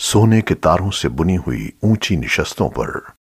सोने के तारों से बुनी हुई ऊँची निशस्तों पर।